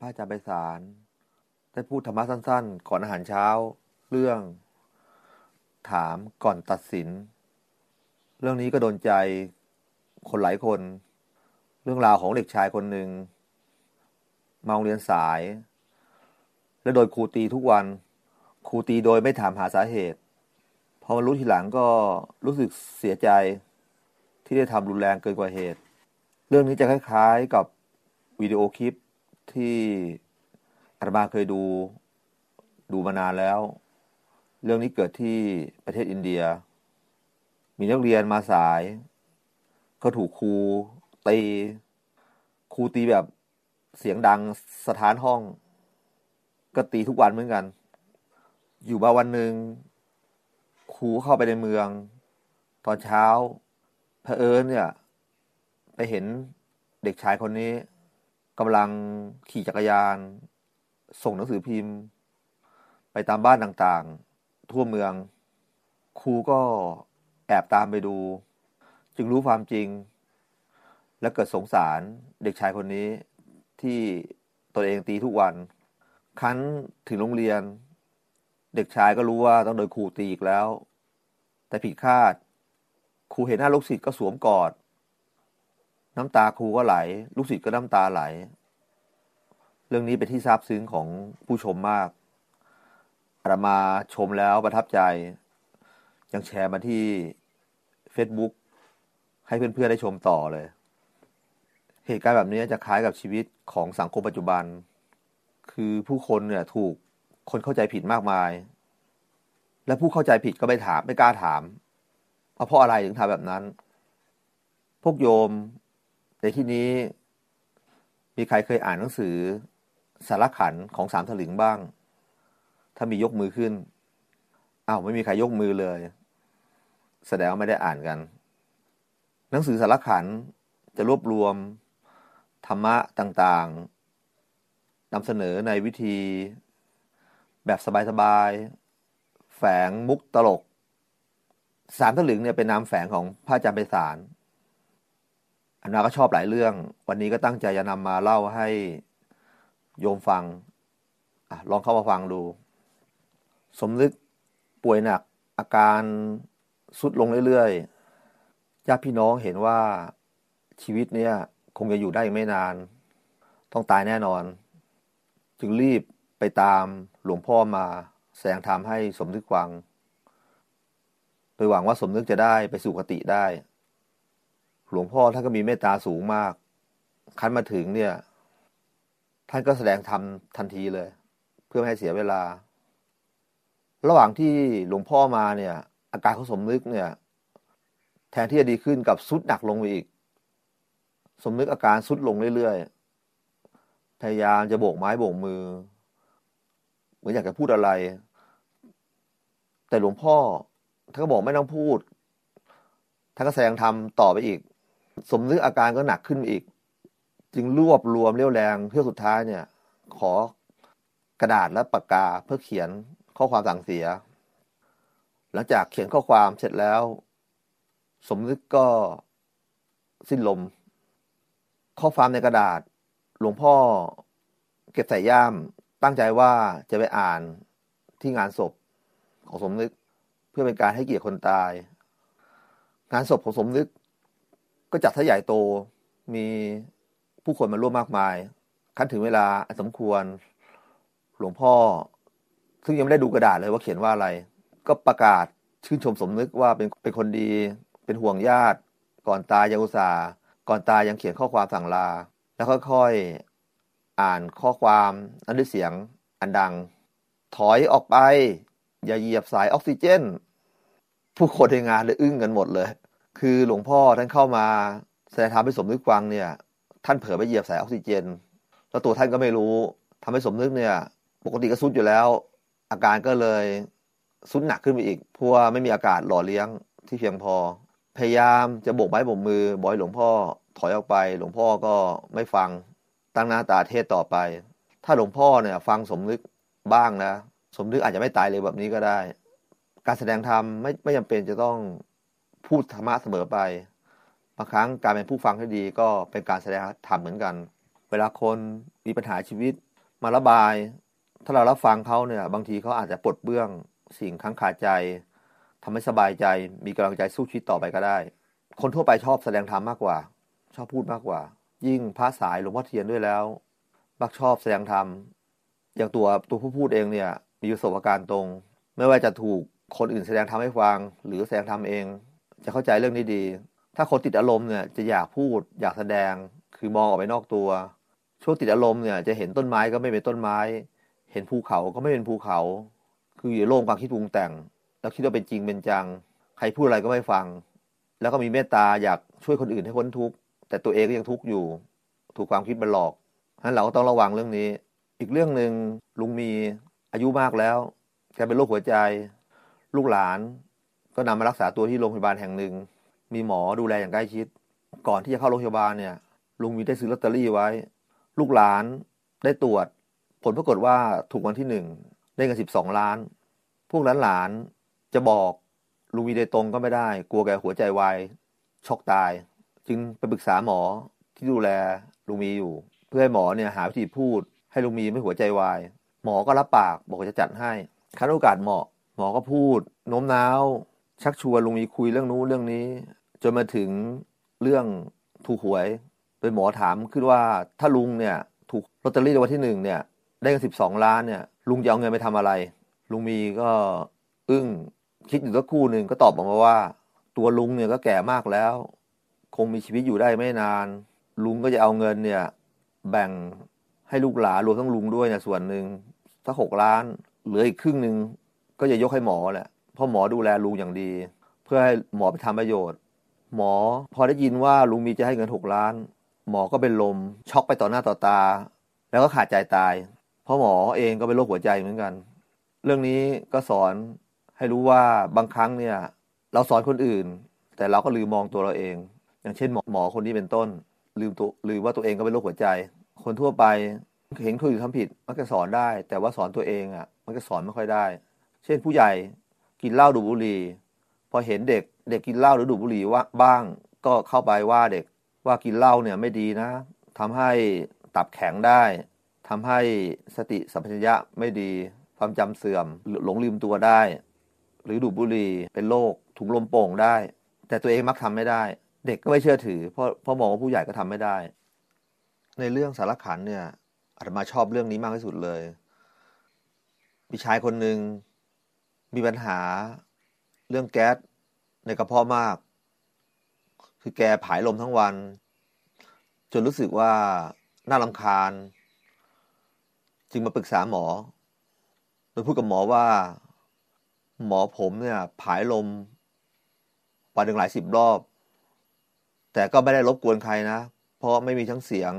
ระอาจารย์ไพศาลได้พูดธรรมะสั้นๆ ก่อนอาหารเช้า เรื่อง ถามก่อนตัดสิน เรื่องนี้ก็โดนใจคนหลายคน เรื่องราวของเด็กชายคนหนึ่งมาโรงเรียนสาย และโดยครูตีทุกวันครูตีโดยไม่ถามหาสาเหตุพอมารู้ทีหลังก็รู้สึกเสียใจที่ได้ทำรุนแรงเกินกว่าเหตุ เรื่องนี้จะคล้ายๆกับวิดีโอคลิป ที่อาตมาเคยดูดูมานานแล้ว เรื่องนี้เกิดที่ประเทศอินเดีย มีนักเรียนมาสาย เขาถูกครูตีครูตีแบบเสียงดังสถานห้อง ก็ตีทุกวันเหมือนกัน อยู่มาวันหนึ่งครูเข้าไปในเมือง ตอนเช้าเผอิญเนี่ย ไปเห็นเด็กชายคนนี้ กำลังขี่จักรยาน ส่งหนังสือพิมพ์ ไปตามบ้านต่างๆ ทั่วเมือง ครูก็แอบตามไปดู จึงรู้ความจริง และเกิดสงสารเด็กชายคนนี้ที่ตนเองตีทุกวันคั้นถึงโรงเรียน เด็กชายก็รู้ว่าต้องโดนครูตีอีกแล้ว แต่ผิดคาดครูเห็นหน้าลูกศิษย์ก็สวมกอด น้ำตาครูก็ไหล ลูกศิษย์ก็น้ำตาไหล เรื่องนี้เป็นที่ซาบซึ้งของผู้ชมมากอาตมาชมแล้วประทับใจ ยังแชร์มาที่ Facebook ให้เพื่อนๆได้ชมต่อเลย เหตุการณ์แบบนี้จะคล้ายกับชีวิตของสังคมปัจจุบัน คือผู้คนเนี่ยถูกคนเข้าใจผิดมากมาย และผู้เข้าใจผิดก็ไม่ถามไม่กล้าถามว่าเพราะอะไรถึงทำแบบนั้น พวกโยม ในที่นี้มีใครเคยอ่านหนังสือสารขันของสามถลึงบ้าง ถ้ามียกมือขึ้นอ้าวไม่มีใครยกมือเลย แสดงว่าไม่ได้อ่านกัน หนังสือสารขันจะรวบรวมธรรมะต่างๆนำเสนอในวิธีแบบสบายๆ แฝงมุกตลก สามถลึงเนี่ยเป็นนามแฝงของพระอาจารย์ไพศาล อันนาก็ชอบหลายเรื่อง วันนี้ก็ตั้งใจจะนำมาเล่าให้โยมฟังอลองเข้ามาฟังดู สมนึกป่วยหนักอาการสุดลงเรื่อยๆญาติพี่น้องเห็นว่าชีวิตเนี่ยคงจะอยู่ได้ไม่นาน ต้องตายแน่นอน จึงรีบไปตามหลวงพ่อมาแสดงธรรมให้สมนึกฟัง โดยหวังว่าสมนึกจะได้ไปสู่กติได้ หลวงพ่อท่านก็มีเมตตาสูงมาก คันมาถึงเนี่ย ท่านก็แสดงธรรมทันทีเลย เพื่อไม่ให้เสียเวลา ระหว่างที่หลวงพ่อมาเนี่ย อาการของสมนึกเนี่ย แทนที่จะดีขึ้นกับสุดหนักลงไปอีก สมนึกอาการสุดลงเรื่อยๆ พยายามจะโบกไม้โบกมือ เหมือนอยากจะพูดอะไร แต่หลวงพ่อท่านก็บอกไม่ต้องพูดท่านก็แสดงธรรมต่อไปอีก สมนึกอาการก็หนักขึ้นอีก จึงรวบรวมเรี่ยวแรงเพื่อสุดท้ายเนี่ย ขอกระดาษและปากกาเพื่อเขียนข้อความสั่งเสีย หลังจากเขียนข้อความเสร็จแล้ว สมนึกก็สิ้นลม ข้อความในกระดาษ หลวงพ่อเก็บใส่ย่าม ตั้งใจว่าจะไปอ่านที่งานศพของสมนึก เพื่อเป็นการให้เกียรติคนตาย งานศพของสมนึก ก็จัดทะใหญ่โตมีผู้คนมาร่วมมากมายขั้นถึงเวลาสมควรหลวงพ่อ ซึ่งยังไม่ได้ดูกระดาษเลยว่าเขียนว่าอะไร ก็ประกาศชื่นชมสมนึกว่าเป็นเป็นคนดี เป็นห่วงญาติ ก่อนตายยังอุตส่าห์ก่อนตายยังเขียนข้อความสั่งลา แล้วค่อยๆอ่านข้อความนั้นด้วยเสียงอันดัง ถอยออกไป อย่าเหยียบสายออกซิเจน ผู้คนในงานเลยอึ้งกันหมดเลย คือหลวงพ่อท่านเข้ามาแสดงธรรมให้สมนึกฟังเนี่ย ท่านเผลอไปเหยียบสายออกซิเจน แล้วตัวท่านก็ไม่รู้ทำให้สมนึกเนี่ย ปกติก็ซุดอยู่แล้ว อาการก็เลยซุดหนักขึ้นไปอีกเพราะว่าไม่มีอากาศหล่อเลี้ยงที่เพียงพอ พยายามจะโบกไม้โบกมือบอยหลวงพ่อถอยออกไป หลวงพ่อก็ไม่ฟังตั้งหน้าตาเทศต่อไป ถ้าหลวงพ่อเนี่ย ฟังสมนึกบ้างนะ สมนึกอาจจะไม่ตายเลยแบบนี้ก็ได้ การแสดงธรรมไม่ไม่จำเป็นจะต้อง พูดธรรมะเสมอไปบางครั้งการเป็นผู้ฟังที่ดีก็เป็นการแสดงธรรมเหมือนกัน เวลาคนมีปัญหาชีวิต มาระบาย ถ้าเรารับฟังเขาเนี่ย บางทีเขาอาจจะปลดเบื้องสิ่งค้างคาใจทำให้สบายใจมีกำลังใจสู้ชีวิตต่อไปก็ได้ คนทั่วไปชอบแสดงธรรมมากกว่า ชอบพูดมากกว่า ยิ่งพระสายหลวงพ่อเทียนด้วยแล้วมักชอบแสดงธรรมอย่างตัวตัวผู้พูดเองเนี่ยมีประสบการณ์ตรง ไม่ว่าจะถูกคนอื่นแสดงธรรมให้ฟัง หรือแสดงธรรมเอง จะเข้าใจเรื่องนี้ดี ถ้าคนติดอารมณ์เนี่ยจะอยากพูดอยากแสดงคือมองออกไปนอกตัว ช่วงติดอารมณ์เนี่ยจะเห็นต้นไม้ก็ไม่เป็นต้นไม้ เห็นภูเขาก็ไม่เป็นภูเขา คืออยู่โลกความคิดปรุงแต่ง แล้วคิดว่าเป็นจริงเป็นจัง ใครพูดอะไรก็ไม่ฟัง แล้วก็มีเมตตาอยากช่วยคนอื่นให้พ้นทุกข์แต่ตัวเองก็ยังทุกข์อยู่ ถูกความคิดบันหลอกฉะนั้นเราก็ต้องระวังเรื่องนี้ อีกเรื่องหนึ่งลุงมีอายุมากแล้วแกเป็นโรคหัวใจ ลูกหลาน ก็นำมารักษาตัวที่โรงพยาบาลแห่งหนึ่ง มีหมอดูแลอย่างใกล้ชิด ก่อนที่จะเข้าโรงพยาบาลเนี่ย ลุงมีได้ซื้อลอตเตอรี่ไว้ ลูกหลานได้ตรวจ ผลปรากฏว่าถูกวันที่หนึ่งได้เงินสิบสองล้าน พวกหลานๆจะบอกลุงมีโดยตรงก็ไม่ได้ กลัวแกหัวใจวายช็อกตาย จึงไปปรึกษาหมอที่ดูแลลุงมีอยู่ เพื่อให้หมอเนี่ยหาวิธีพูด ให้ลุงมีไม่หัวใจวาย หมอก็รับปากบอกจะจัดให้คันโอกาสเหมาะ หมอก็พูดโน้มน้าว ชักชวนลุงมีคุยเรื่องนู้นเรื่องนี้ จนมาถึงเรื่องถูกหวยโดยหมอถามขึ้นว่าถ้าลุงเนี่ย ถูกลอตเตอรี่ในวันที่หนึ่งเนี่ย ได้เงินสิบสองล้านเนี่ย ลุงจะเอาเงินไปทำอะไร ลุงมีก็อึ้งคิดอยู่สักครู่หนึ่งก็ตอบออกมาว่า ตัวลุงเนี่ยก็แก่มากแล้ว คงมีชีวิตอยู่ได้ไม่นาน ลุงก็จะเอาเงินเนี่ย แบ่งให้ลูกหลานรวมทั้งลุงด้วยเนี่ยส่วนหนึ่งสักหกล้าน เหลืออีกครึ่งหนึ่งก็จะยกให้หมอแหละ พราะหมอดูแลลุงอย่างดี เพื่อให้หมอไปทำประโยชน์ หมอพอได้ยินว่าลุงมีจะให้เงินหกล้าน หมอก็เป็นลมช็อกไปต่อหน้าต่อตา แล้วก็ขาดใจตายเพราะหมอเองก็เป็นโรคหัวใจเหมือนกัน เรื่องนี้ก็สอนให้รู้ว่าบางครั้งเนี่ย เราสอนคนอื่น แต่เราก็ลืมมองตัวเราเอง อย่างเช่นหมอหมอคนนี้เป็นต้น ลืมตัวลืมว่าตัวเองก็เป็นโรคหัวใจ คนทั่วไปเห็นคนอื่นทำผิดมันก็สอนได้ แต่ว่าสอนตัวเองอะ มันก็สอนไม่ค่อยได้ เช่นผู้ใหญ่ กินเหล้าดูบุหรี่ พอเห็นเด็กเด็กกินเหล้าหรือดูบุหรี่ว่าบ้างก็เข้าไปว่าเด็กว่ากินเหล้าเนี่ยไม่ดีนะทำให้ตับแข็งได้ทำให้สติสัมปชัญญะไม่ดี ความจำเสื่อมหลงลืมตัวได้ หรือดูบุหรี่เป็นโรคถุงลมโป่งได้ แต่ตัวเองมักทำไม่ได้ เด็กก็ไม่เชื่อถือเพราะเพราะมองว่าผู้ใหญ่ก็ทำไม่ได้ ในเรื่องสารขันเนี่ยอาตมาชอบเรื่องนี้มากที่สุดเลยมีชายคนหนึ่ง มีปัญหาเรื่องแก๊สในกระเพาะมาก คือแกผายลมทั้งวัน จนรู้สึกว่าน่าลำคาญ จึงมาปรึกษาหมอ โดยพูดกับหมอว่า หมอผมเนี่ยผายลมวันหนึ่งหลายสิบรอบ แต่ก็ไม่ได้รบกวนใครนะ เพราะไม่มีทั้งเสียง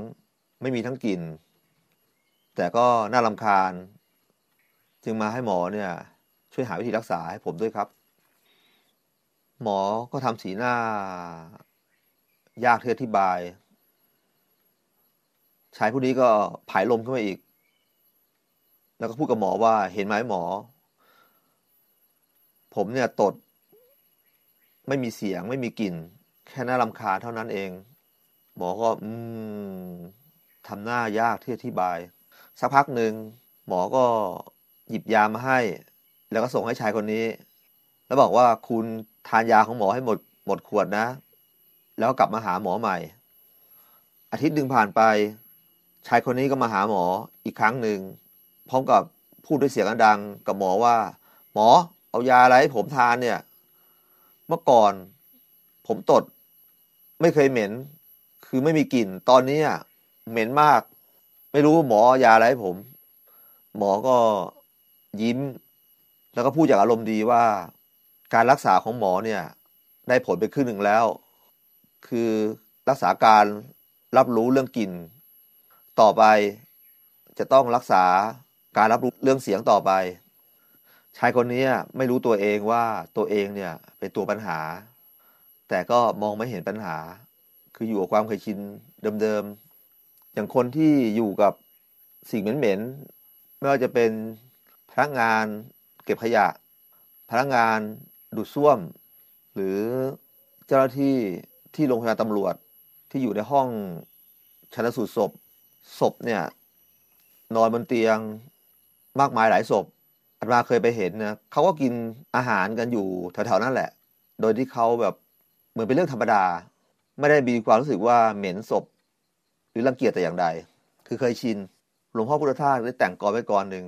ไม่มีทั้งกลิ่น แต่ก็น่าลำคาญ จึงมาให้หมอเนี่ย ช่วยหาวิธีรักษาให้ผมด้วยครับ หมอก็ทำสีหน้า ยากที่อธิบาย ชายผู้นี้ก็ผายลมขึ้นมาอีก แล้วก็พูดกับหมอว่าเห็นไหมหมอ ผมเนี่ยตด ไม่มีเสียง ไม่มีกลิ่น แค่น่ารำคาญเท่านั้นเอง หมอก็ อืมทำหน้ายากที่อธิบาย สักพักหนึ่งหมอก็หยิบยามาให้ แล้วก็ส่งให้ชายคนนี้ แล้วบอกว่าคุณทานยาของหมอให้หมดหมดขวดนะ แล้วกลับมาหาหมอใหม่ อาทิตย์หนึ่งผ่านไป ชายคนนี้ก็มาหาหมออีกครั้งหนึ่งพร้อมกับพูดด้วยเสียงดังกับหมอว่า หมอเอายาอะไรให้ผมทานเนี่ย เมื่อก่อน ผมตด ไม่เคยเหม็น คือไม่มีกลิ่น ตอนนี้เหม็นมาก ไม่รู้หมอยาอะไรให้ผม หมอก็ยิ้ม แล้วก็พูดอย่างอารมณ์ดีว่าการรักษาของหมอเนี่ย ได้ผลไปครึ่งหนึ่งแล้ว คือรักษาการรับรู้เรื่องกลิ่น ต่อไปจะต้องรักษาการรับรู้เรื่องเสียงต่อไป ชายคนนี้ไม่รู้ตัวเองว่าตัวเองเนี่ยเป็นตัวปัญหา แต่ก็มองไม่เห็นปัญหา คืออยู่กับความเคยชินเดิมๆอย่างคนที่อยู่กับสิ่งเหม็นๆไม่ว่าจะเป็นพนักงาน ก็บขยะ พนักงานดูดซ่วม หรือเจ้าหน้าที่ที่โรงพยาบาลตำรวจที่อยู่ในห้องชันสูตรศพ ศพเนี่ย นอนบนเตียงมากมายหลายศพอาตมาเคยไปเห็นนะเขาก็กินอาหารกันอยู่แถวๆนั่นแหละ โดยที่เขาแบบเหมือนเป็นเรื่องธรรมดา ไม่ได้มีความรู้สึกว่าเหม็นศพ หรือรังเกียจแต่อย่างใด คือเคยชิน หลวงพ่อพุทธทาสได้แต่งกรไว้กรหนึ่ง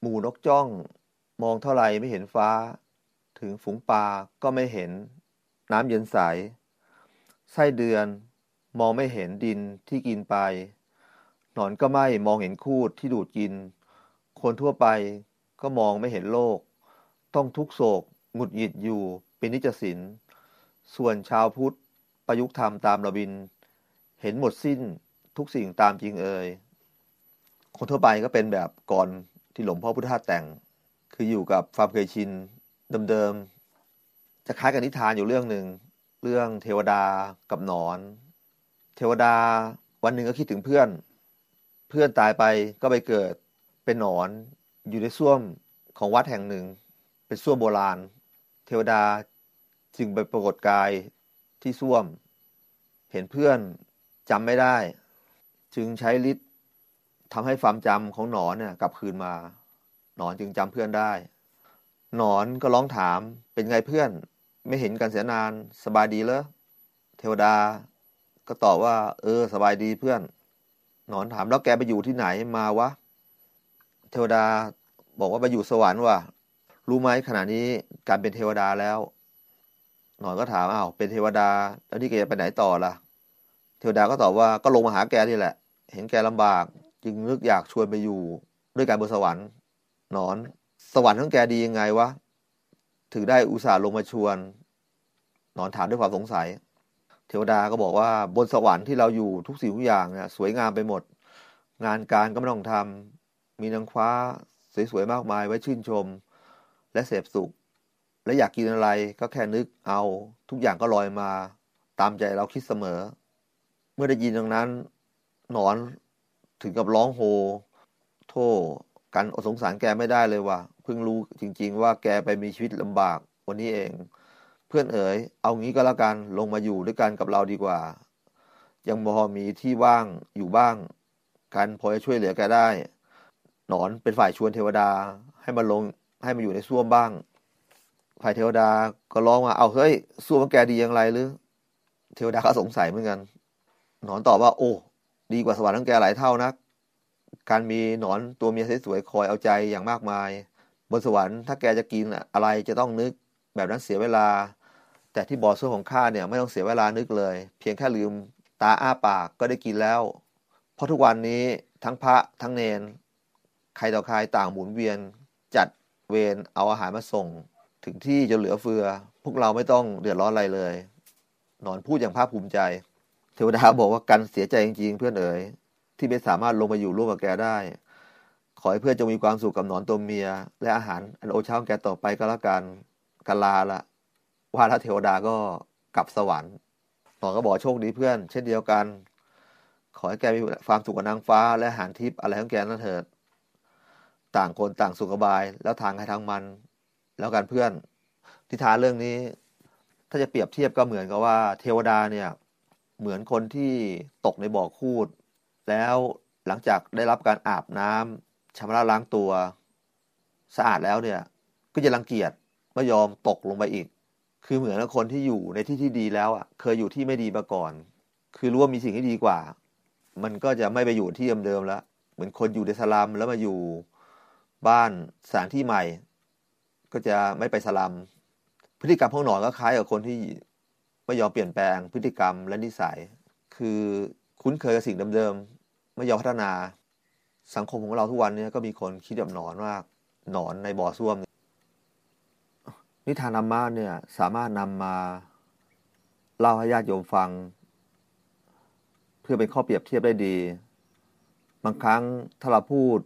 หมู่นกจ้อง มองเท่าไรไม่เห็นฟ้า ถึงฝูงปลาก็ไม่เห็น น้ำเย็นใส ไส้เดือน มองไม่เห็นดินที่กินไป หนอนก็ไม่มองเห็นคูดที่ดูดกิน คนทั่วไปก็มองไม่เห็นโลก ต้องทุกโศกหงุดหงิดอยู่เป็นนิจสิน ส่วนชาวพุทธประยุกต์ธรรมตามระบิน เห็นหมดสิ้นทุกสิ่งตามจริงเอ่ยคนทั่วไปก็เป็นแบบก่อนที่หลวงพ่อพุทธทาสแต่ง คืออยู่กับความเคยชินเดิมๆจะคล้ายกับนิทานอยู่เรื่องหนึ่งเรื่องเทวดากับหนอน เทวดาวันหนึ่งก็คิดถึงเพื่อน เพื่อนตายไปก็ไปเกิดเป็นหนอนอยู่ในส้วมของวัดแห่งหนึ่ง เป็นส้วมโบราณ เทวดาจึงไปปรากฏกายที่ส้วม เห็นเพื่อนจำไม่ได้ จึงใช้ฤทธิ์ทำให้ความจำของหนอนเนี่ยกลับคืนมา นอนจึงจำเพื่อนได้ หนอนก็ร้องถามเป็นไงเพื่อน ไม่เห็นกันเสียนานสบายดีเหรอเทวดา ก็ตอบว่า เออ สบายดีเพื่อน หนอนถามแล้วแกไปอยู่ที่ไหนมาวะ เทวดาบอกว่าไปอยู่สวรรค์ว่ะรู้ไหมขณะนี้การเป็นเทวดาแล้ว หนอนก็ถามอ้าวเป็นเทวดา แล้วนี่แกจะไปไหนต่อล่ะ เทวดาก็ตอบว่าก็ลงมาหาแกนี่แหละ เห็นแกลำบาก จึงนึกอยากชวนไปอยู่ด้วยการบนสวรรค์ นอน สวรรค์ของแกดียังไงวะ ถึงได้อุตส่าห์ลงมาชวนหนอนถามด้วยความสงสัย เทวดาก็บอกว่าบนสวรรค์ที่เราอยู่ทุกสิ่งทุกอย่างเนี่ยสวยงามไปหมด งานการก็ไม่ต้องทำมีนางฟ้าสวยๆมากมายไว้ชื่นชม และเสพสุข และอยากกินอะไรก็แค่นึกเอาทุกอย่างก็ลอยมา ตามใจเราคิดเสมอ เมื่อได้ยินดังนั้น หนอนถึงกับร้องโฮ โทษ กันอดสงสารแกไม่ได้เลยว่ะเพิ่งรู้จริง ๆ ว่าแกไปมีชีวิตลำบากวันนี้เอง เพื่อนเอ๋ยเอางี้ก็แล้วกันลงมาอยู่ด้วยกันกับเราดีกว่า ยังพอมีที่ว่างอยู่บ้าง กันพอจะช่วยเหลือแกได้ หนอนเป็นฝ่ายชวนเทวดาให้มาลงให้มาอยู่ในส้วมบ้างฝ่ายเทวดาก็ร้องว่าเอาเฮ้ยส้วมแกดีอย่างไรหรือ เทวดาก็สงสัยเหมือนกัน หนอนตอบว่า โอ้ดีกว่าสวรรค์ของแกหลายเท่านัก การมีหนอนตัวเมียสวยๆคอยเอาใจอย่างมากมาย บนสวรรค์ถ้าแกจะกินอะไรจะต้องนึกแบบนั้นเสียเวลา แต่ที่บ่อส้วมของข้าเนี่ยไม่ต้องเสียเวลานึกเลย เพียงแค่ลืมตาอ้าปากก็ได้กินแล้ว เพราะทุกวันนี้ทั้งพระทั้งเนน ใครต่อใครต่างหมุนเวียน จัดเวรเอาอาหารมาส่ง ถึงที่จนเหลือเฟือ พวกเราไม่ต้องเดือดร้อนอะไรเลย นอนพูดอย่างภาคภูมิใจ เทวดาบอกว่ากันเสียใจจริงๆเพื่อนเอ๋ย ที่ไม่สามารถลงมาอยู่ร่วมกับแกได้ ขอให้เพื่อนจงมีความสุขกับหนอนตัวเมีย และอาหารอันโอชาของแกต่อไปก็แล้วกันกาลาละว่าถ้าเทวดาก็กลับสวรรค์หนอนก็บอกโชคดีเพื่อน เช่นเดียวกัน ขอให้แกมีความสุขกับนางฟ้า และอาหารทิพย์อะไรของแกนั่นเถิด ต่างคนต่างสุขบาย แล้วทางใครทางมัน แล้วกันเพื่อนทิทานเรื่องนี้ ถ้าจะเปรียบเทียบก็เหมือนกับว่า เทวดาเนี่ย เหมือนคนที่ตกในบ่อคูด แล้วหลังจากได้รับการอาบน้ำชำระล้างตัว สะอาดแล้วเนี่ย ก็จะรังเกียจไม่ยอมตกลงไปอีก คือเหมือนคนที่อยู่ในที่ที่ดีแล้วอะ เคยอยู่ที่ไม่ดีมาก่อน คือรู้ว่ามีสิ่งที่ดีกว่า มันก็จะไม่ไปอยู่ที่เดิมๆแล้วเหมือนคนอยู่ในสลัมแล้วมาอยู่บ้านสถานที่ใหม่ ก็จะไม่ไปสลัมพฤติกรรมพวกหนอนก็คล้ายกับคนที่ไม่ยอมเปลี่ยนแปลงพฤติกรรมและนิสัย คือคุ้นเคยกับสิ่งเดิมๆ ไม่ยอมพัฒนาสังคมของเราทุกวันนี้ก็มีคนคิดแบบหนอนมากหนอนในบ่อส้วม นิทานธรรมะเนี่ย สามารถนำมาเล่าให้ญาติโยมฟัง เพื่อเป็นข้อเปรียบเทียบได้ดี บางครั้งถ้าเราพูด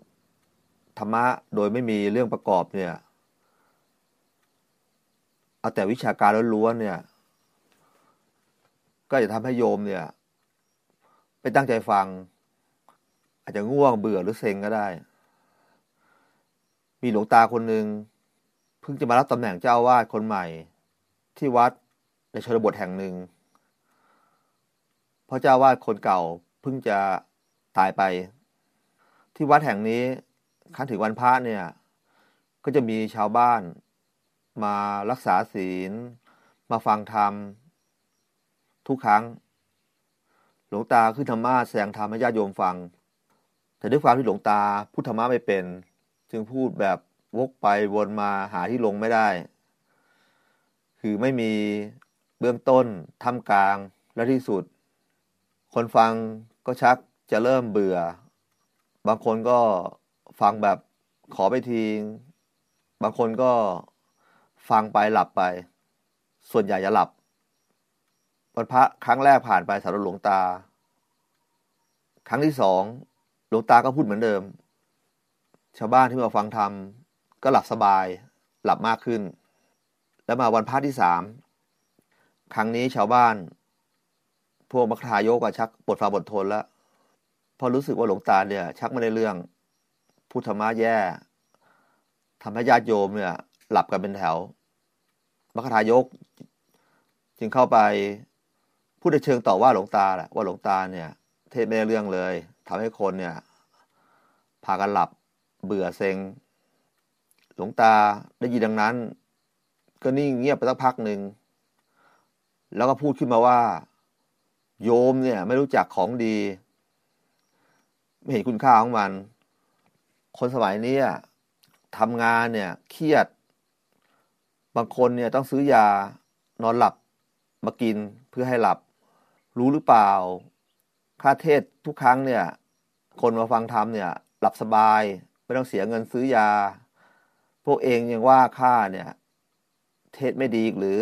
ธรรมะโดยไม่มีเรื่องประกอบเนี่ย เอาแต่วิชาการล้วนๆเนี่ย ก็จะทำให้โยมเนี่ย ไปตั้งใจฟัง อาจจะง่วงเบื่อหรือเซ็งก็ได้ มีหลวงตาคนหนึ่งเพิ่งจะมารับตำแหน่งเจ้าวาดคนใหม่ ที่วัดในชนบทแห่งหนึ่งเพราะเจ้าวาดคนเก่าเพิ่งจะตายไป ที่วัดแห่งนี้ครั้งถึงวันพระเนี่ย ก็จะมีชาวบ้าน มารักษาศีล มาฟังธรรม ทุกครั้ง หลวงตาขึ้นธรรมะแสดงธรรมให้ญาติโยมฟัง แต่ด้วยความที่หลวงตาพูดธรรมะไม่เป็น จึงพูดแบบวกไปวนมาหาที่ลงไม่ได้ คือไม่มีเบื้องต้นท่ามกลางและที่สุด คนฟังก็ชักจะเริ่มเบื่อ บางคนก็ฟังแบบขอไปทีบางคนก็ฟังไปหลับไป ส่วนใหญ่จะหลับวันพระครั้งแรกผ่านไปสำหรับหลวงตา ครั้งที่สอง ลวงตาก็พูดเหมือนเดิม ชาวบ้านที่มาฟังธรรมก็หลับสบาย หลับมากขึ้น แล้วมาวันพระที่สามครั้งนี้ชาวบ้าน พวกมัคทายกก็ชักปวดฟ้าบททนแล้วพอรู้สึกว่าหลวงตาเนี่ย ชักไม่ได้เรื่องพุทธมาแย่ทำให้ญาติโยมเนี่ย หลับกันเป็นแถวมัคทายก จึงเข้าไปพูดในเชิงต่อว่าหลวงตาแหละว่าหลวงตาเนี่ย เทศไม่ได้เรื่องเลยทำให้คนเนี่ย พากันหลับ เบื่อเซ็ง หลวงตาได้ยินดังนั้น ก็นิ่งเงียบไปสักพักหนึ่ง แล้วก็พูดขึ้นมาว่า โยมเนี่ย ไม่รู้จักของดี ไม่เห็นคุณค่าของมัน คนสมัยนี้ทำงานเนี่ย เครียด บางคนเนี่ยต้องซื้อยานอนหลับมากินเพื่อให้หลับ รู้หรือเปล่า ค่าเทศทุกครั้งเนี่ย คนมาฟังธรรมเนี่ย หลับสบาย ไม่ต้องเสียเงินซื้อยา พวกเองยังว่าค่าเนี่ย เทศไม่ดีหรือ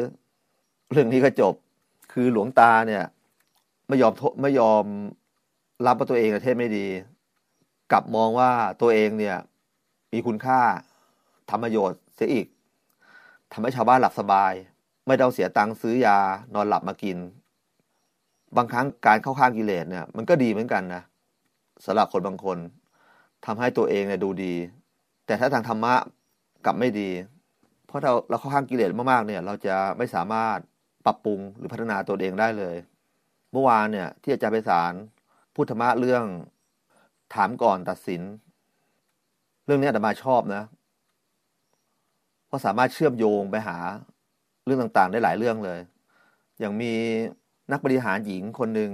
เรื่องนี้ก็จบ คือหลวงตาเนี่ย ไม่ยอมไม่ยอมรับว่าตัวเองเทศไม่ดี กลับมองว่าตัวเองเนี่ย มีคุณค่าทำประโยชน์เสียอีกทำให้ชาวบ้านหลับสบาย ไม่ต้องเสียตังค์ซื้อยานอนหลับมากิน บางครั้งการเข้าข้างกิเลสเนี่ย มันก็ดีเหมือนกันนะสำหรับคนบางคน ทำให้ตัวเองเนี่ยดูดี แต่ถ้าทางธรรมะกลับไม่ดี เพราะเราเราเข้าข้างกิเลสมากๆเนี่ย เราจะไม่สามารถปรับปรุงหรือพัฒนาตัวเองได้เลย เมื่อวานเนี่ย ที่อาจารย์ไปสารพูดธรรมะเรื่องถามก่อนตัดสิน เรื่องนี้อาตมาชอบนะเพราะสามารถเชื่อมโยงไปหาเรื่องต่างๆ ได้หลายเรื่องเลย อย่างมีนักบริหารหญิงคนหนึ่ง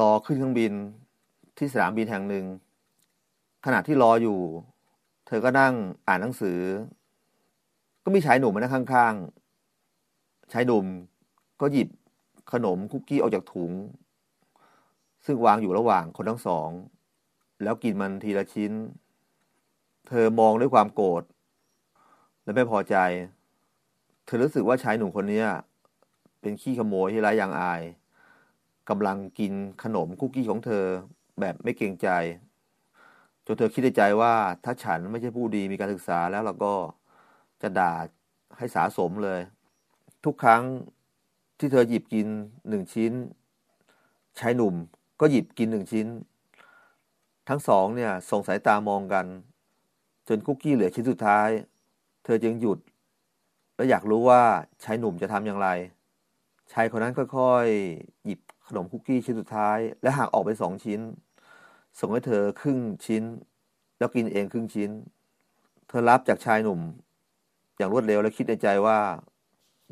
รอขึ้นเครื่องบินที่สนามบินแห่งหนึ่ง ขณะที่รออยู่ เธอก็นั่งอ่านหนังสือ ก็มีชายหนุ่มมานั่งข้างๆชายหนุ่มก็หยิบขนมคุกกี้ออกจากถุง ซึ่งวางอยู่ระหว่างคนทั้งสอง แล้วกินมันทีละชิ้น เธอมองด้วยความโกรธและไม่พอใจ เธอรู้สึกว่าชายหนุ่มคนนี้เป็นขี้ขโมยที่ไร้ยางอายกำลังกินขนมคุกกี้ของเธอแบบไม่เกรงใจ นเธอคิดในใจว่าถ้าฉันไม่ใช่ผู้ดีมีการศึกษาแล้วเราก็จะด่าให้สาสมเลย ทุกครั้งที่เธอหยิบกินหนึ่งชิ้นชายหนุ่มก็หยิบกินหนึ่งชิ้น ทั้งสองเนี่ยส่งสายตามองกัน จนคุกกี้เหลือชิ้นสุดท้าย เธอจึงหยุด และอยากรู้ว่าชายหนุ่มจะทำอย่างไรชายคนนั้นค่อยๆหยิบขนมคุกกี้ชิ้นสุดท้าย และหักออกไปสองชิ้น ส่งให้เธอครึ่งชิ้น แล้วกินเองครึ่งชิ้น เธอรับจากชายหนุ่ม อย่างรวดเร็วและคิดในใจว่า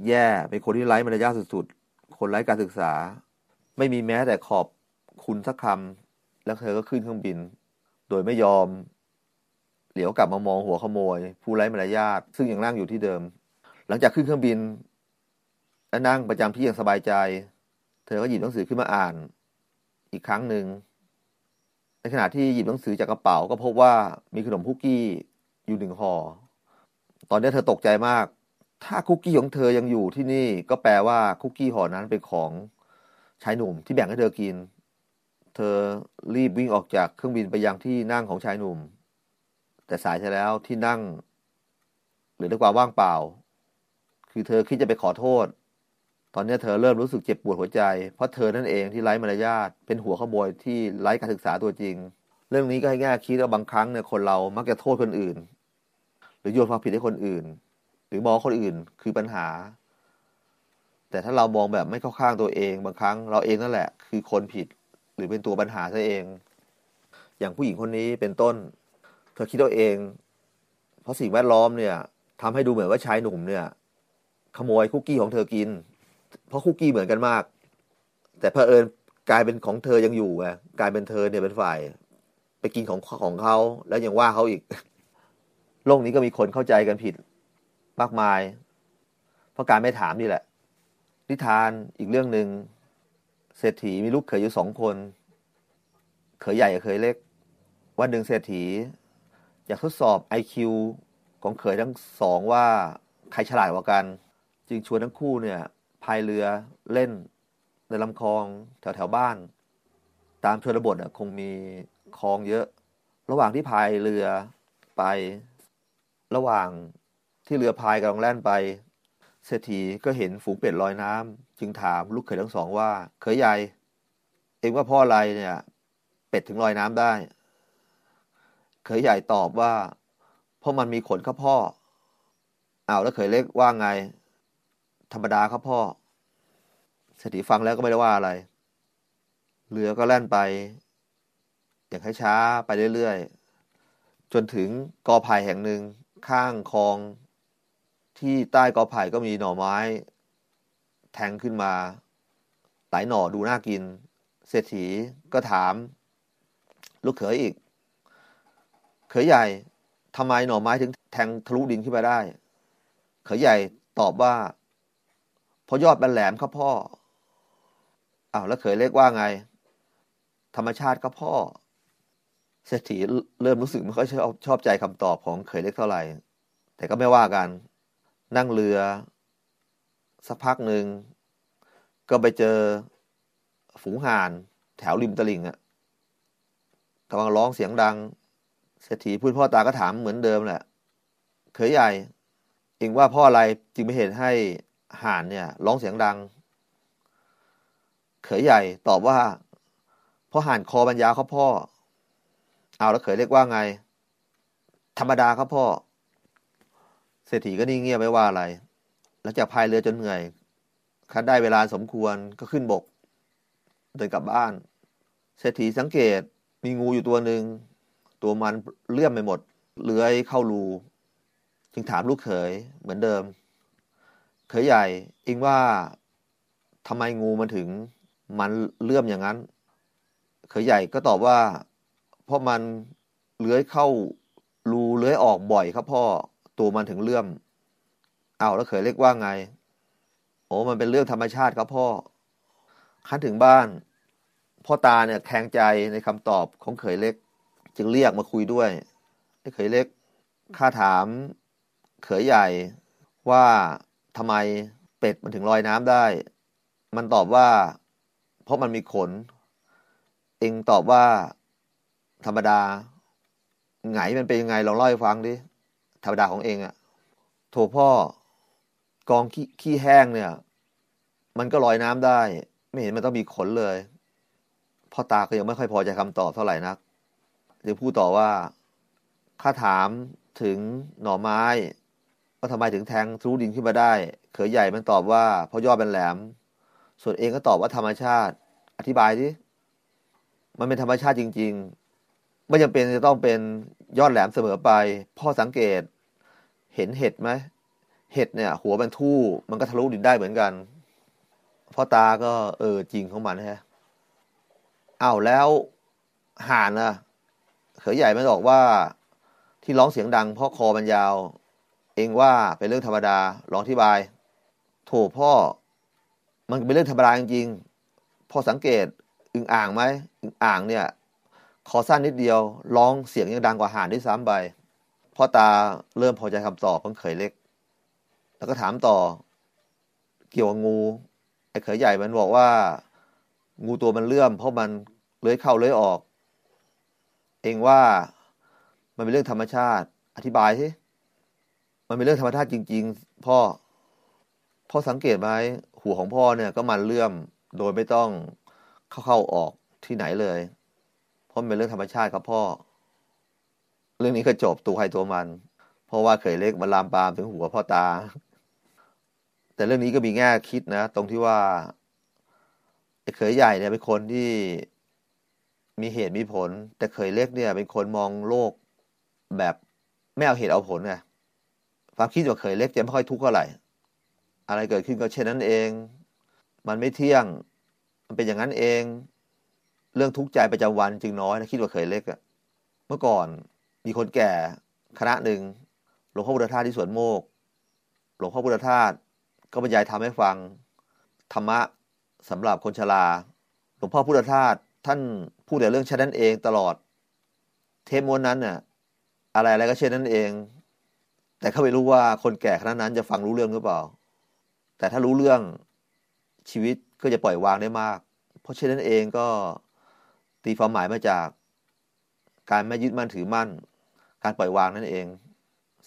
แย่เป็นคนที่ไร้มารยาทสุดๆ คนไร้การศึกษา ไม่มีแม้แต่ขอบคุณสักคำแล้วเธอก็ขึ้นเครื่องบิน โดยไม่ยอม เหลียวกลับมามองหัวขโมย ผู้ไร้มารยาทซึ่งยังนั่งอยู่ที่เดิม หลังจากขึ้นเครื่องบินและนั่งประจำที่อย่างสบายใจ เธอก็หยิบหนังสือขึ้นมาอ่าน อีกครั้งหนึ่ง ขณะที่หยิบหนังสือจากกระเป๋าก็พบว่ามีขนมคุกกี้อยู่หนึ่งห่อ ตอนนี้เธอตกใจมาก ถ้าคุกกี้ของเธอยังอยู่ที่นี่ก็แปลว่าคุกกี้ห่อนั้นเป็นของชายหนุ่มที่แบ่งให้เธอกิน เธอรีบวิ่งออกจากเครื่องบินไปยังที่นั่งของชายหนุ่ม แต่สายใช่แล้วที่นั่ง หรือด้วยความว่างเปล่า คือเธอคิดจะไปขอโทษ อนนี้เธอเริ่มรู้สึกเจ็บปวดหัวใจ เพราะเธอนั่นเองที่ไร้มารยาทเป็นหัวขโมยที่ไร้การศึกษาตัวจริง เรื่องนี้ก็ให้แง่คิดว่าบางครั้งเนี่ยคนเรามักจะโทษคนอื่น หรือโยนความผิดให้คนอื่น หรือมองคนอื่นคือปัญหา แต่ถ้าเรามองแบบไม่เข้าข้างตัวเอง บางครั้งเราเองนั่นแหละ คือคนผิด หรือเป็นตัวปัญหาซะเอง อย่างผู้หญิงคนนี้เป็นต้น เธอคิดเอาเอง เพราะสิ่งแวดล้อมเนี่ยทำให้ดูเหมือนว่าชายหนุ่มเนี่ย ขโมยคุกกี้ของเธอกิน เพราะคุกกี้เหมือนกันมาก แต่เพอเอิญกลายเป็นของเธอยังอยู่ไงกลายเป็นเธอเนี่ยเป็นฝ่าย ไปกินของของเขาแล้วยังว่าเขาอีก โลกนี้ก็มีคนเข้าใจกันผิดมากมาย เพราะการไม่ถามนี่แหละ นิทานอีกเรื่องหนึ่งเศรษฐีมีลูกเขยอยู่สองคน เขยใหญ่กับเขยเล็ก วันหนึ่งเศรษฐี อยากทดสอบ IQ ของเขยทั้งสองว่าใครฉลาดกว่ากัน จึงชวนทั้งคู่เนี่ยายเรือเล่นในลำคลองแถวแถวบ้าน ตามชนบทคงมีคลองเยอะ ระหว่างที่พายเรือไป ระหว่างที่เรือพายกำลังแล่นไป เศรษฐีก็เห็นฝูงเป็ดลอยน้ำจึงถามลูกเขยทั้งสองว่าเขยใหญ่เองว่าพ่ออะไรเนี่ย เป็ดถึงลอยน้ำได้เขยใหญ่ตอบว่าเพราะมันมีขนครับพ่ออ้าวแล้วเขยเล็กว่าไง ธรรมดาครับพ่อ เศรษฐีฟังแล้วก็ไม่ได้ว่าอะไร เรือก็แล่นไป อย่างช้าๆไปเรื่อยๆ จนถึงกอไผ่แห่งหนึ่งข้างคลอง ที่ใต้กอไผ่ก็มีหน่อไม้ แทงขึ้นมา หลายหน่อดูน่ากิน เศรษฐีก็ถาม ลูกเขยอีก เขยใหญ่ทำไมหน่อไม้ถึงแทงทะลุดินขึ้นไปได้ เขยใหญ่ตอบว่าพอยอดมันแหลมครับพ่อ อ้าวแล้วเขยเล็กว่าไง ธรรมชาติก็พ่อเศรษฐีเริ่มรู้สึกไม่ค่อยชอบชอบใจคำตอบของเขยเล็กเท่าไหร่ แต่ก็ไม่ว่ากัน นั่งเรือ สักพักหนึ่ง ก็ไปเจอฝูงห่าน แถวริมตลิ่งอะ่ะกำลังร้องเสียงดัง เศรษฐีพูดพ่อตาก็ถามเหมือนเดิมแหละ เขยใหญ่เองว่าพ่ออะไรจึงไม่เห็นให้ห่านเนี่ย ร้องเสียงดัง เขยใหญ่ตอบว่าพ่อห่านคอบรรยาครับพ่อ เอาแล้วเขยเรียกว่าไง ธรรมดาครับพ่อ เศรษฐีก็นิ่งเงียบไม่ว่าอะไร หลังจากพายเรือจนเหนื่อยคันได้เวลาสมควรก็ขึ้นบก เดินกลับบ้าน เศรษฐีสังเกตมีงูอยู่ตัวหนึ่ง ตัวมันเลื่อมไปหมด เลื้อยเข้ารู จึงถามลูกเขยเหมือนเดิม เขยใหญ่เองว่าทำไมงูมันถึง มันเลื่อมอย่างนั้น เขยใหญ่ก็ตอบว่า เพราะมันเลื้อยเข้ารูเลื้อยออกบ่อยครับพ่อตัวมันถึงเลื่อมเอา้าแล้วเขยเล็กว่าไง โอ้มันเป็นเรื่องธรรมชาติครับพ่อขั้นถึงบ้าน พ่อตาเนี่ยแข็งใจในคำตอบของเขยเล็ก จึงเรียกมาคุยด้วยไอ้เขยเล็กข้าถาม เขยใหญ่ว่าทำไมเป็ดมันถึงลอยน้ำได้ มันตอบว่า เพราะมันมีขน เองตอบว่า ธรรมดา ไงมันเป็นยังไงลองเล่าให้ฟังดิ ธรรมดาของเองอะโถพ่อกองขี้ขี้แห้งเนี่ย มันก็ลอยน้ำได้ ไม่เห็นมันต้องมีขนเลย พ่อตาก็ยังไม่ค่อยพอใจคำตอบเท่าไหร่นักจึงพูดต่อว่าข้าถามถึงหน่อไม้ ว่าทำไมถึงแทงทะลุดินขึ้นมาได้ เขยใหญ่มันตอบว่าเพราะยอดเป็นแหลม ส่วนเองก็ตอบว่าธรรมชาติ อธิบายดิมันเป็นธรรมชาติจริง ๆ ไม่จำเป็นจะต้องเป็นยอดแหลมเสมอไป พ่อสังเกต เห็นเห็ดไหมเห็ดเนี่ย หัวมันทู่ มันก็ทะลุดินได้เหมือนกันพ่อตาก็เออจริงของมันฮะอ้าวแล้วห่านอะเขยใหญ่มันบอกว่าที่ร้องเสียงดัง เพราะคอมันยาว เองว่าเป็นเรื่องธรรมดาลองอธิบาย โถพ่อ มันเป็นเรื่องธรรมดาจริงๆ พอสังเกตอึงอ่างไหมอึงอ่างเนี่ย คอสั้นนิดเดียวร้องเสียงยังดังกว่าห่านที่ซ้ำไปพ่อตาเริ่มพอใจคำตอบของเขยเล็ก แล้วก็ถามต่อ เกี่ยวกับงูไอ้เขยใหญ่มันบอกว่า งูตัวมันเลื่อม เพราะมันเลื้อยเข้าเลื้อยออก เองว่ามันเป็นเรื่องธรรมชาติ อธิบายสิมันเป็นเรื่องธรรมชาติจริง ๆ พ่อพ่อสังเกตไหม หัวของพ่อเนี่ยก็มันเลื่อมโดยไม่ต้องเข้าเข้าออกที่ไหนเลย เพราะเป็นเรื่องธรรมชาติครับพ่อ เรื่องนี้ก็จบตัวใครตัวมัน เพราะว่าเคยเล็กมันลามปามถึงหัวพ่อตา แต่เรื่องนี้ก็มีแง่คิดนะ ตรงที่ว่าไอ้เขยใหญ่เนี่ยเป็นคนที่มีเหตุมีผล แต่เคยเล็กเนี่ยเป็นคนมองโลกแบบไม่เอาเหตุเอาผลไงความคิดว่าเคยเล็กจะไม่ค่อยทุกข์เท่าไหร่ อะไรเกิดขึ้นก็เช่นนั้นเอง มันไม่เที่ยง มันเป็นอย่างนั้นเอง เรื่องทุกข์ใจประจำวันจึงน้อยนะคิดว่าเคยเล็กอะเมื่อก่อนมีคนแก่คณะหนึ่งหลวงพ่อพุทธทาสที่สวนโมก หลวงพ่อพุทธทาสก็บรรยายทำให้ฟังธรรมะสำหรับคนชรา หลวงพ่อพุทธทาสท่านพูดแต่เรื่องเช่นนั้นเองตลอด เทมวนนั้นน่ะอะไรอะไรก็เช่นนั้นเอง แต่เขาไม่รู้ว่าคนแก่คณะนั้นจะฟังรู้เรื่องหรือเปล่า แต่ถ้ารู้เรื่องชีวิตก็จะปล่อยวางได้มาก เพราะเช่นนั้นเองก็ตีความหมายมาจาก การไม่ยึดมั่นถือมั่น การปล่อยวางนั่นเอง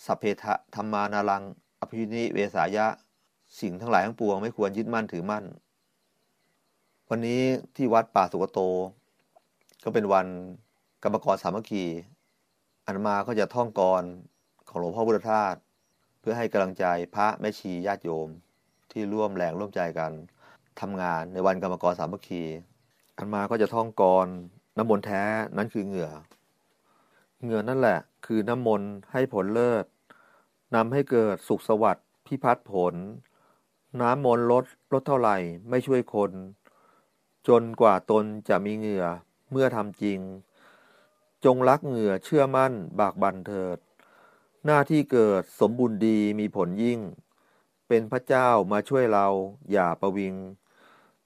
สัพเพทะธรรมานารัง อภินิเวสายะ สิ่งทั้งหลายทั้งปวงไม่ควรยึดมั่นถือมั่น วันนี้ที่วัดป่าสุกโต ก็เป็นวันกรรมกรสามัคคี อันมาก็จะท่องกรของหลวงพ่อพุทธทาสเพื่อให้กำลังใจพระแม่ชีญาติโยม ที่ร่วมแรงร่วมใจกันทำงานในวันกรรมกรสามัคคี อันมาก็จะท่องกรน้ำมนต์แท้นั้นคือเหงื่อ เหงื่อนั่นแหละ คือน้ำมนต์ให้ผลเลิศนำให้เกิดสุขสวัสดิ์พิพัฒน์ผล น้ำมนต์ลดลดเท่าไหร่ไม่ช่วยคน จนกว่าตนจะมีเหงื่อเมื่อทำจริง จงรักเหงื่อเชื่อมั่นบากบันเถิด หน้าที่เกิดสมบูรณ์ดีมีผลยิ่ง เป็นพระเจ้ามาช่วยเราอย่าประวิง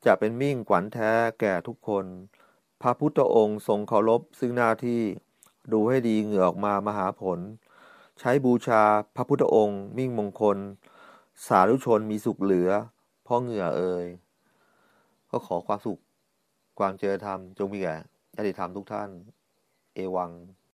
จะเป็นมิ่งขวัญแท้แก่ทุกคน พระพุทธองค์ทรงเคารพซึ่งหน้าที่ดูให้ดีเหงื่อออกมามหาผล ใช้บูชาพระพุทธองค์มิ่งมงคล สาธุชนมีสุขเหลือเพราะเหงื่อเอ่ยก็ขอความสุขความเจริญธรรมจงมีแก่ญาติธรรมทุกท่าน เอวัง